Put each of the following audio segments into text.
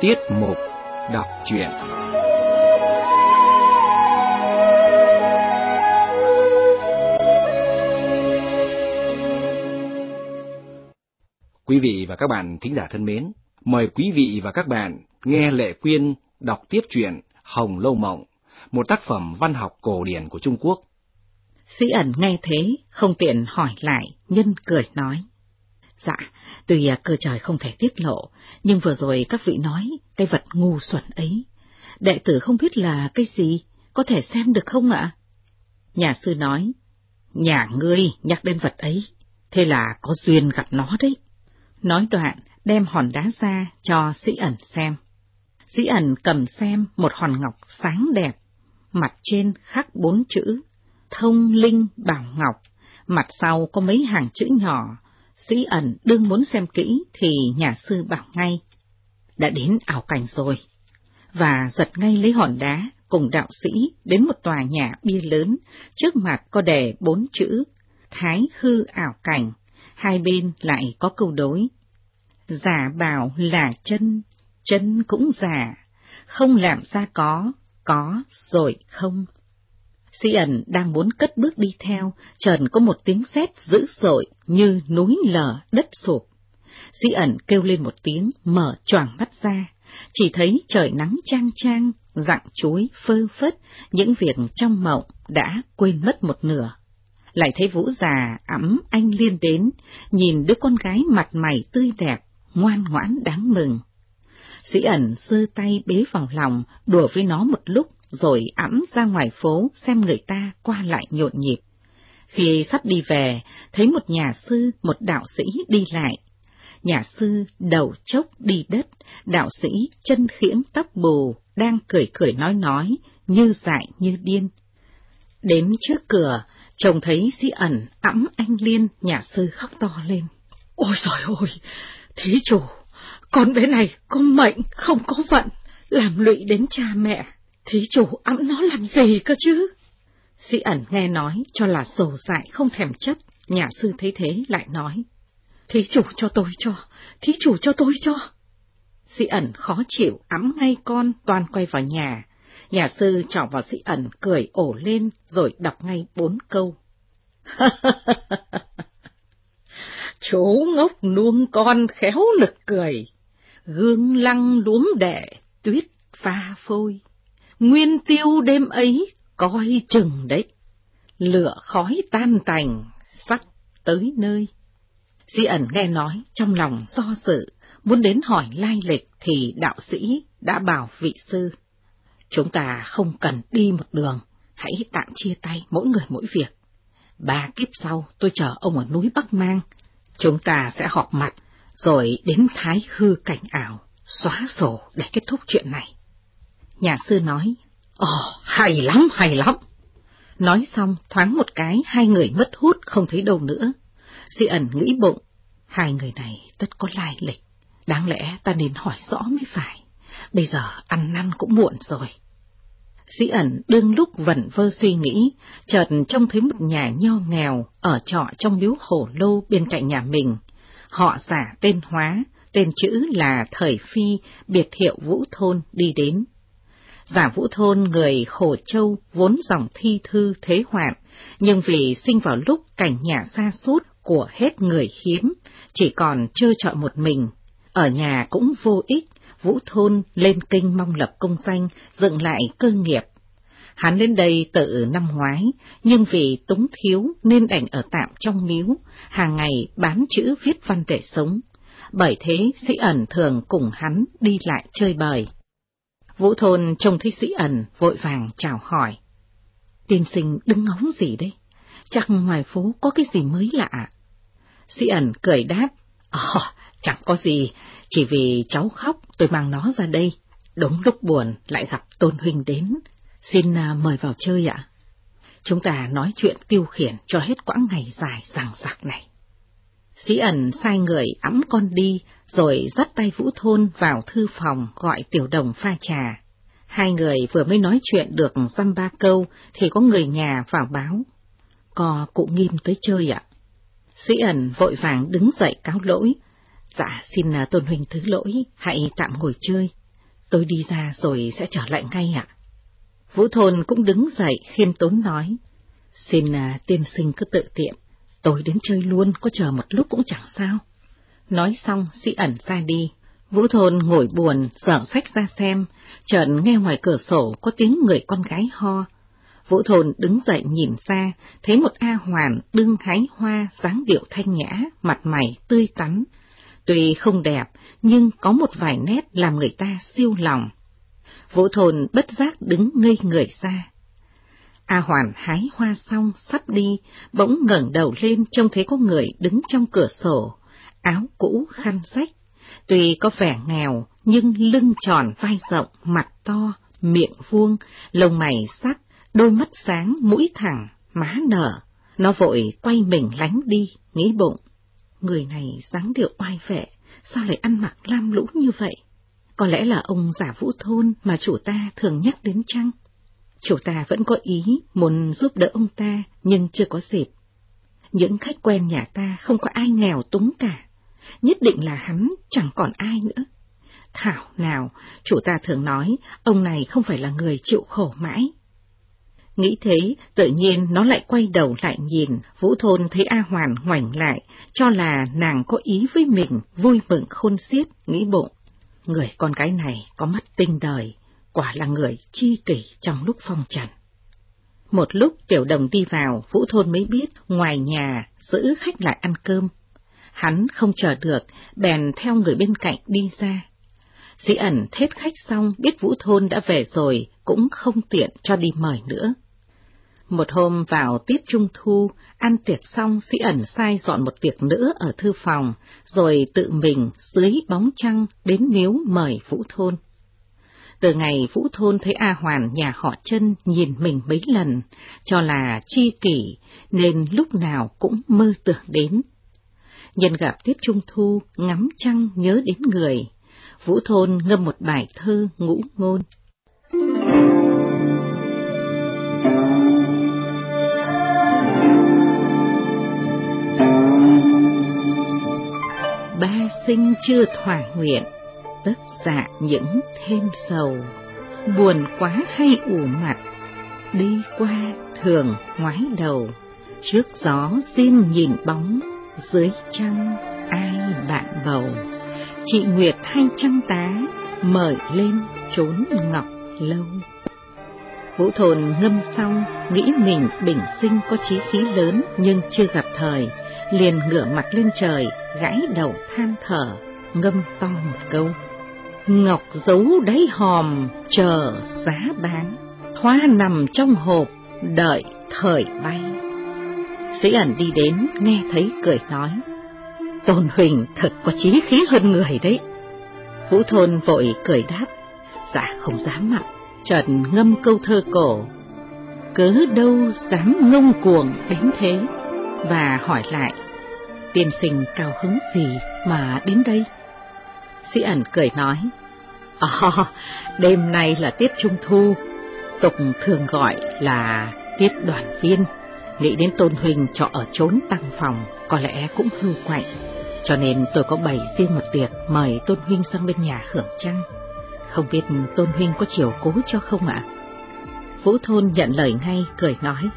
Tiết mục đọc truyện Quý vị và các bạn thính giả thân mến, mời quý vị và các bạn nghe Lệ Quyên đọc tiếp truyện Hồng Lâu Mộng, một tác phẩm văn học cổ điển của Trung Quốc. Sĩ ẩn nghe thế, không tiện hỏi lại, nhân cười nói. Dạ, tuy à, cơ trời không thể tiết lộ, nhưng vừa rồi các vị nói cái vật ngu xuẩn ấy. Đệ tử không biết là cái gì, có thể xem được không ạ? Nhà sư nói, nhà ngươi nhắc đến vật ấy, thế là có duyên gặp nó đấy. Nói đoạn, đem hòn đá ra cho sĩ ẩn xem. Sĩ ẩn cầm xem một hòn ngọc sáng đẹp, mặt trên khắc bốn chữ, thông linh bảo ngọc, mặt sau có mấy hàng chữ nhỏ, sĩ ẩn đương muốn xem kỹ thì nhà sư bảo ngay, đã đến ảo cảnh rồi, và giật ngay lấy hòn đá cùng đạo sĩ đến một tòa nhà bia lớn, trước mặt có đề bốn chữ, thái hư ảo cảnh, hai bên lại có câu đối. Giả bảo là chân, chân cũng giả, không làm ra có, có rồi không. Sĩ ẩn đang muốn cất bước đi theo, trần có một tiếng sét dữ dội như núi lở đất sụp. Sĩ ẩn kêu lên một tiếng, mở choàng mắt ra, chỉ thấy trời nắng trang trang, dặng chuối phơ phất, những việc trong mộng đã quên mất một nửa. Lại thấy vũ già ấm anh liên đến, nhìn đứa con gái mặt mày tươi đẹp, ngoan ngoãn đáng mừng. Sĩ ẩn sơ tay bế vào lòng, đùa với nó một lúc, rồi ẵm ra ngoài phố xem người ta qua lại nhộn nhịp. Khi sắp đi về, thấy một nhà sư, một đạo sĩ đi lại. Nhà sư đầu chốc đi đất, đạo sĩ chân khiễng tóc bù, đang cười cười nói nói, như dại như điên. Đến trước cửa, chồng thấy sĩ ẩn ẵm anh Liên, nhà sư khóc to lên. Ôi trời ơi, thí chủ, con bé này có mệnh, không có vận, làm lụy đến cha mẹ. Thí chủ ẵm nó làm gì cơ chứ? Sĩ ẩn nghe nói cho là sầu dại không thèm chấp, nhà sư thấy thế lại nói. Thí chủ cho tôi cho, thí chủ cho tôi cho. Sĩ ẩn khó chịu, ấm ngay con, toàn quay vào nhà. Nhà sư trỏ vào sĩ ẩn, cười ổ lên, rồi đọc ngay bốn câu. Chú ngốc nuông con khéo lực cười, gương lăng luống đẻ tuyết pha phôi. Nguyên tiêu đêm ấy coi chừng đấy, lửa khói tan tành, sắp tới nơi. Di ẩn nghe nói, trong lòng do sự, muốn đến hỏi lai lịch thì đạo sĩ đã bảo vị sư. Chúng ta không cần đi một đường, hãy tạm chia tay mỗi người mỗi việc. Ba kiếp sau tôi chờ ông ở núi Bắc Mang, chúng ta sẽ họp mặt, rồi đến thái hư cảnh ảo, xóa sổ để kết thúc chuyện này. Nhà sư nói, Ồ, hay lắm, hay lắm. Nói xong, thoáng một cái, hai người mất hút không thấy đâu nữa. Di ẩn nghĩ bụng, hai người này tất có lai lịch, đáng lẽ ta nên hỏi rõ mới phải. Bây giờ ăn năn cũng muộn rồi. Dĩ ẩn đương lúc vẩn vơ suy nghĩ, chợt trông thấy một nhà nho nghèo ở trọ trong miếu hổ lô bên cạnh nhà mình. Họ giả tên hóa, tên chữ là Thời Phi, biệt hiệu Vũ Thôn đi đến. Giả Vũ Thôn người Hồ Châu vốn dòng thi thư thế hoạn, nhưng vì sinh vào lúc cảnh nhà xa sút của hết người khiếm chỉ còn trơ trọi một mình. Ở nhà cũng vô ích, Vũ Thôn lên kinh mong lập công danh, dựng lại cơ nghiệp. Hắn lên đây tự năm ngoái, nhưng vì túng thiếu nên đành ở tạm trong miếu, hàng ngày bán chữ viết văn để sống. Bởi thế sĩ ẩn thường cùng hắn đi lại chơi bời. Vũ Thôn trông thấy sĩ ẩn, vội vàng chào hỏi. Tiên sinh đứng ngóng gì đấy? Chắc ngoài phố có cái gì mới lạ. Sĩ ẩn cười đáp, Ồ, chẳng có gì, chỉ vì cháu khóc tôi mang nó ra đây. Đúng lúc buồn lại gặp Tôn Huynh đến, xin à, mời vào chơi ạ. Chúng ta nói chuyện tiêu khiển cho hết quãng ngày dài ràng rạc này. Sĩ ẩn sai người ẵm con đi, rồi dắt tay Vũ Thôn vào thư phòng gọi tiểu đồng pha trà. Hai người vừa mới nói chuyện được dăm ba câu thì có người nhà vào báo. Co cụ nghiêm tới chơi ạ. Sĩ ẩn vội vàng đứng dậy cáo lỗi. Dạ xin à, tôn huynh thứ lỗi, hãy tạm ngồi chơi. Tôi đi ra rồi sẽ trở lại ngay ạ. Vũ Thôn cũng đứng dậy khiêm tốn nói. Xin à, tiên sinh cứ tự tiện, tôi đến chơi luôn, có chờ một lúc cũng chẳng sao. Nói xong, sĩ ẩn ra đi. Vũ Thôn ngồi buồn, dở phách ra xem, chợt nghe ngoài cửa sổ có tiếng người con gái ho. Vũ Thôn đứng dậy nhìn ra, thấy một A Hoàn đương hái hoa, dáng điệu thanh nhã, mặt mày tươi tắn. Tuy không đẹp, nhưng có một vài nét làm người ta siêu lòng. Vũ Thôn bất giác đứng ngây người ra. A Hoàn hái hoa xong, sắp đi, bỗng ngẩng đầu lên trông thấy có người đứng trong cửa sổ, áo cũ khăn rách. Tuy có vẻ nghèo, nhưng lưng tròn vai rộng, mặt to, miệng vuông, lông mày sắc, đôi mắt sáng, mũi thẳng, má nở. Nó vội quay mình lánh đi, nghĩ bụng. Người này dáng điệu oai vệ, sao lại ăn mặc lam lũ như vậy? Có lẽ là ông giả vũ thôn mà chủ ta thường nhắc đến chăng? Chủ ta vẫn có ý muốn giúp đỡ ông ta, nhưng chưa có dịp. Những khách quen nhà ta không có ai nghèo túng cả, nhất định là hắn chẳng còn ai nữa. Thảo nào, chủ ta thường nói, ông này không phải là người chịu khổ mãi. Nghĩ thế, tự nhiên nó lại quay đầu lại nhìn, Vũ Thôn thấy A Hoàn ngoảnh lại, cho là nàng có ý với mình, vui mừng khôn xiết, nghĩ bụng. Người con gái này có mắt tinh đời, quả là người chi kỷ trong lúc phong trần. Một lúc tiểu đồng đi vào, Vũ Thôn mới biết ngoài nhà giữ khách lại ăn cơm. Hắn không chờ được, bèn theo người bên cạnh đi ra. Dĩ ẩn thết khách xong biết Vũ Thôn đã về rồi, cũng không tiện cho đi mời nữa. Một hôm vào tiết trung thu, ăn tiệc xong sĩ ẩn sai dọn một tiệc nữa ở thư phòng, rồi tự mình dưới bóng trăng đến miếu mời Vũ Thôn. Từ ngày Vũ Thôn thấy A Hoàn nhà họ chân nhìn mình mấy lần, cho là chi kỷ, nên lúc nào cũng mơ tưởng đến. Nhân gặp tiết trung thu, ngắm trăng nhớ đến người, Vũ Thôn ngâm một bài thơ ngũ ngôn. Ba sinh chưa thỏa nguyện, tất dạ những thêm sầu, buồn quá hay ủ mặt, đi qua thường ngoái đầu, trước gió xin nhìn bóng, dưới trăng ai bạn bầu. Chị Nguyệt hay trăng tá, mời lên trốn ngọc lâu. Vũ Thồn ngâm xong, nghĩ mình bình sinh có chí khí lớn nhưng chưa gặp thời, liền ngửa mặt lên trời, gãi đầu than thở, ngâm to một câu. Ngọc giấu đáy hòm, chờ giá bán, hoa nằm trong hộp, đợi thời bay. Sĩ ẩn đi đến, nghe thấy cười nói, Tôn Huỳnh thật có chí khí hơn người đấy. Vũ Thôn vội cười đáp, dạ không dám ạ, trần ngâm câu thơ cổ, cớ đâu dám ngông cuồng đến thế, và hỏi lại, tiên sinh cao hứng gì mà đến đây? Sĩ ẩn cười nói, À, đêm nay là tiết trung thu, tục thường gọi là tiết đoàn viên. Nghĩ đến Tôn Huynh cho ở trốn tăng phòng, có lẽ cũng hư quạnh. Cho nên tôi có bày riêng một tiệc mời Tôn Huynh sang bên nhà hưởng trăng. Không biết Tôn Huynh có chiều cố cho không ạ? Vũ Thôn nhận lời ngay, cười nói.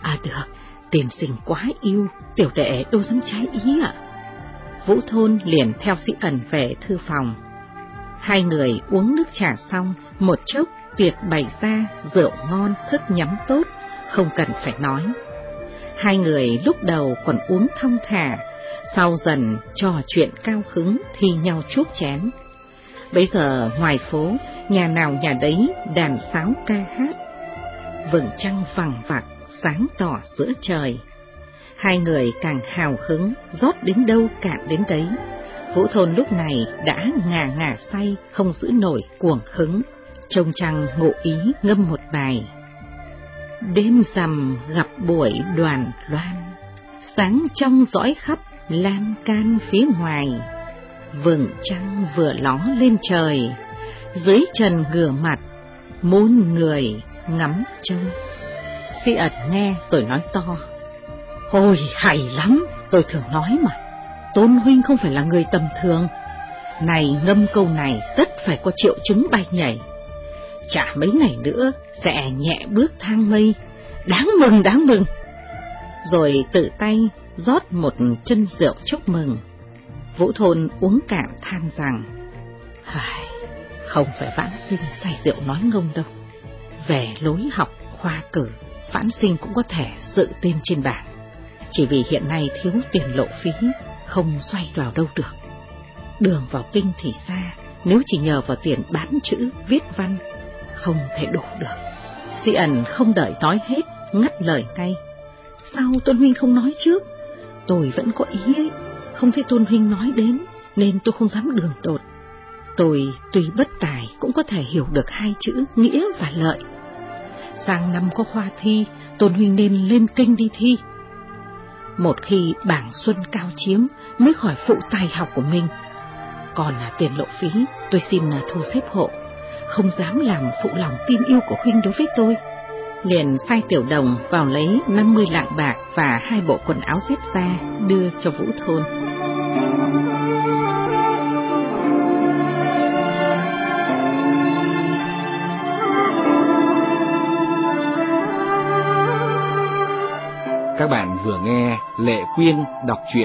À được, tiền sinh quá yêu, tiểu đệ đâu dám trái ý ạ. Vũ Thôn liền theo sĩ ẩn về thư phòng, Hai người uống nước trà xong, một chốc tiệc bày ra, rượu ngon, thức nhắm tốt, không cần phải nói. Hai người lúc đầu còn uống thông thả, sau dần trò chuyện cao hứng thi nhau chuốc chén. Bây giờ ngoài phố, nhà nào nhà đấy đàn sáo ca hát. Vầng trăng vằng vặc, sáng tỏ giữa trời. Hai người càng hào hứng, rót đến đâu cạn đến đấy. Vũ Thôn lúc này đã ngà ngà say, không giữ nổi cuồng hứng. Trông trăng ngộ ý ngâm một bài. Đêm rằm gặp buổi đoàn loan, sáng trong dõi khắp lan can phía ngoài. Vầng trăng vừa ló lên trời, dưới trần gửa mặt, muôn người ngắm trông. Si ẩn nghe rồi nói to, Ôi hay lắm, tôi thường nói mà. Tôn Huynh không phải là người tầm thường. Này ngâm câu này tất phải có triệu chứng bay nhảy. Chả mấy ngày nữa sẽ nhẹ bước thang mây. Đáng mừng, đáng mừng. Rồi tự tay rót một chân rượu chúc mừng. Vũ Thôn uống cạn than rằng, Hài, không phải vãn sinh say rượu nói ngông đâu. Về lối học khoa cử, vãn sinh cũng có thể dự tên trên bảng. Chỉ vì hiện nay thiếu tiền lộ phí, không xoay vào đâu được. Đường vào kinh thì xa, nếu chỉ nhờ vào tiền bán chữ, viết văn, không thể đủ được. Sĩ ẩn không đợi nói hết, ngắt lời ngay. Sao Tôn Huynh không nói trước? Tôi vẫn có ý ấy, không thấy Tôn Huynh nói đến, nên tôi không dám đường đột. Tôi tuy bất tài cũng có thể hiểu được hai chữ nghĩa và lợi. Sang năm có khoa thi, Tôn Huynh nên lên kinh đi thi. Một khi bảng xuân cao chiếm mới khỏi phụ tài học của mình. Còn là tiền lộ phí, tôi xin thu xếp hộ, không dám làm phụ lòng tin yêu của Huynh đối với tôi liền sai tiểu đồng vào lấy 50 lạng bạc và hai bộ quần áo xếp ra đưa cho Vũ Thôn. Vừa nghe Lệ Quyên đọc truyện.